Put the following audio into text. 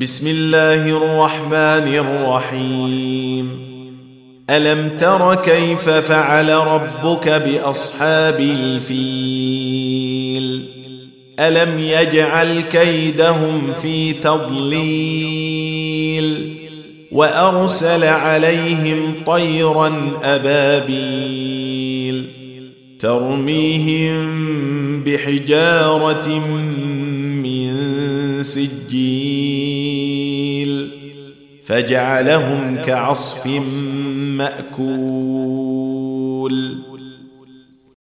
بسم الله الرحمن الرحيم. ألم تر كيف فعل ربك بأصحاب الفيل؟ ألم يجعل كيدهم في تضليل؟ وأرسل عليهم طيرا أبابيل. ترميهم بحجارة سجيل فجعلهم كعصف مأكول.